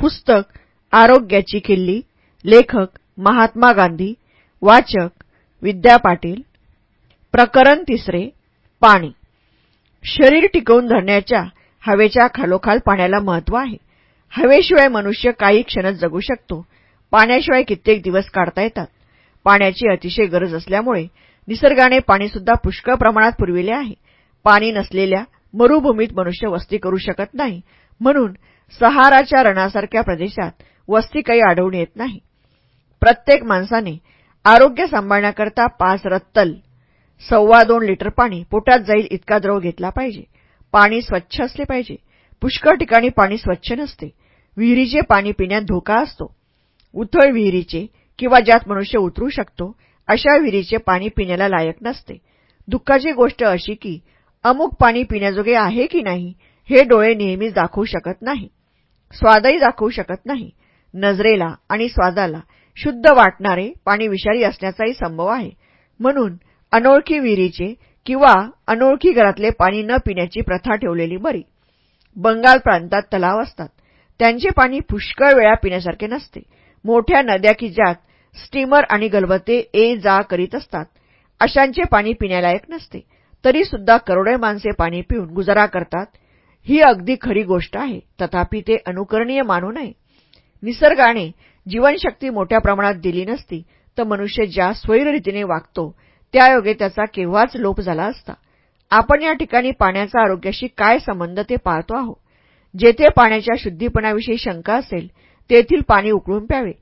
पुस्तक आरोग्याची किल्ली लेखक महात्मा गांधी वाचक विद्या पाटील प्रकरण तिसरे पाणी. शरीर टिकवून धरण्याच्या हवेच्या खालोखाल पाण्याला महत्त्व आहे. हवेशिवाय मनुष्य काही क्षणच जगू शकतो. पाण्याशिवाय कित्येक दिवस काढता येतात. पाण्याची अतिशय गरज असल्यामुळे निसर्गाने पाणीसुद्धा पुष्कळ प्रमाणात पुरविले आहे. पाणी नसलेल्या मरुभूमीत मनुष्य वस्ती करू शकत नाही. म्हणून सहाराच्या रणासारख्या प्रदेशात वस्ती काही आढळून येत नाही. प्रत्येक माणसाने आरोग्य सांभाळण्याकरता पाच रत्तल सव्वा दोन लिटर पाणी पोटात जाईल इतका द्रव घेतला पाहिजे. पाणी स्वच्छ असले पाहिजे. पुष्कळ ठिकाणी पाणी स्वच्छ नसते. विहिरीचे पाणी पिण्यात धोका असतो. उथळ विहिरीचे किंवा ज्यात मनुष्य उतरू शकतो अशा विहिरीचे पाणी पिण्याला लायक नसते. दुःखाची गोष्ट अशी की अमुक पाणी पिण्याजोगे आहे की नाही हे डोळे नेहमीच दाखवू शकत नाही. स्वादही दाखवू शकत नाही. नजरेला आणि स्वादाला शुद्ध वाटणारे पाणी विषारी असण्याचाही संभव आहे. म्हणून अनोळखी विहिरीचे किंवा अनोळखी घरातले पाणी न पिण्याची प्रथा ठेवलेली बरी. बंगाल प्रांतात तलाव असतात. त्यांचे पाणी पुष्कळ वेळा पिण्यासारखे नसते. मोठ्या नद्या की ज्यात स्टीमर आणि गलबते ए जा करीत असतात. अशांचे पाणी पिण्यालायक नसते. तरीसुद्धा करोडे माणसे पाणी पिऊन गुजारा करतात. ही अगदी खरी गोष्ट आहे. तथापि ते अनुकरणीय मानू नये. निसर्गाने जीवनशक्ती मोठ्या प्रमाणात दिली नसती तर मनुष्य ज्या स्वैररीतीने वागतो त्यायोगे त्याचा केव्हाच लोप झाला असता. आपण या ठिकाणी पाण्याचा आरोग्याशी काय संबंध ते पाहतो आहोत? जेथे पाण्याच्या शुद्धीपणाविषयी शंका असेल तेथील पाणी उकळून प्यावे.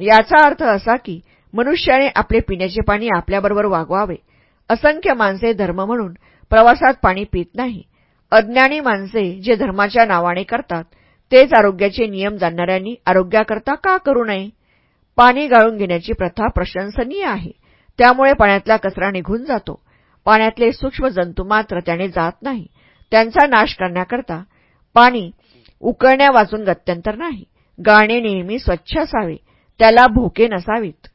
याचा अर्थ असा की मनुष्याने आपले पिण्याचे पाणी आपल्याबरोबर वागवावे. असंख्य माणसे धर्म म्हणून प्रवासात पाणी पित नाही. अज्ञानी माणसे जे धर्माच्या नावाने करतात तेच आरोग्याचे नियम जाणणाऱ्यांनी आरोग्याकरता का करू नये? पाणी गाळून घेण्याची प्रथा प्रशंसनीय आहे. त्यामुळे पाण्यातला कचरा निघून जातो. पाण्यातले सूक्ष्म जंतू मात्र त्याने जात नाही. त्यांचा नाश करण्याकरता पाणी उकळण्या वाचून गत्यंतर नाही. गाणे नेहमी स्वच्छ असावे. त्याला भोके नसावीत.